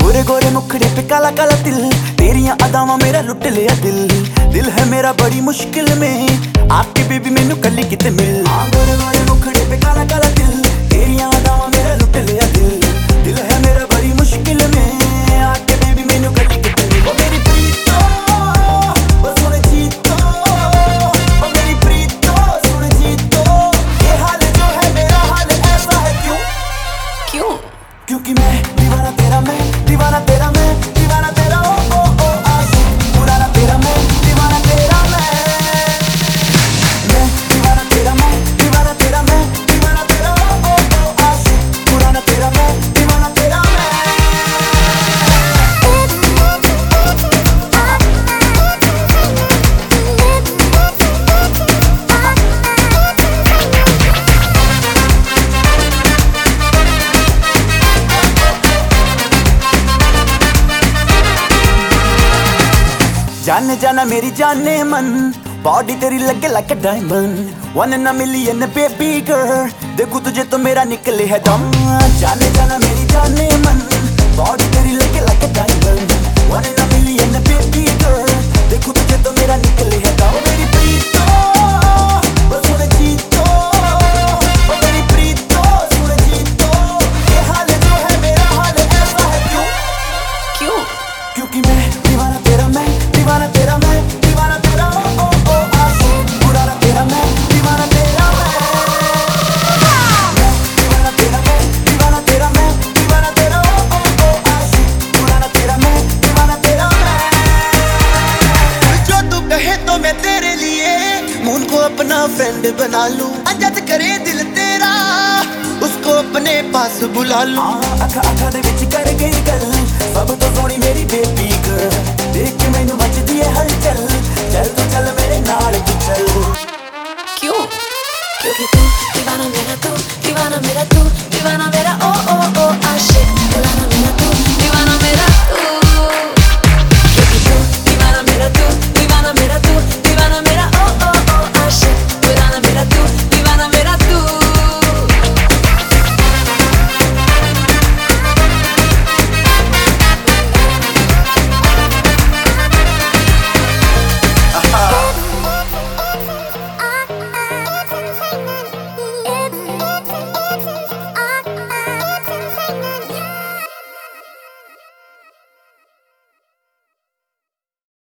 गोरे गोरे मुखड़े पे काला काला तिल तेरियाँ अदावां मेरा लुट लिया दिल। दिल है मेरा बड़ी मुश्किल में आपकी बेबी मैनू कली किते मिल। हाँ, गोरे गोरे मुखड़े पे काला मैं दीवाना तेरा मैं दीवाना तेरा मैं दीवाना जाने जाना मेरी जाने मन। बॉडी तेरी लगे like diamond one in million baby girl देखो तुझे तो मेरा निकले है दम। जाने जाना मेरी जाने मन। बॉडी तेरी लगे लाइक डायमंड वन अपना फ्रेंड बना लूं अजत करे दिल तेरा उसको अपने पास बुला लूं अखा अखा दे विच कर गई गल सब तो सोनी मेरी बेबी गर्ल देख के मैनू मचदी है हलचल चल तू चल मेरे नाल तू चल क्यों क्योंकि तू दीवाना मेरा तू दीवाना मेरा तू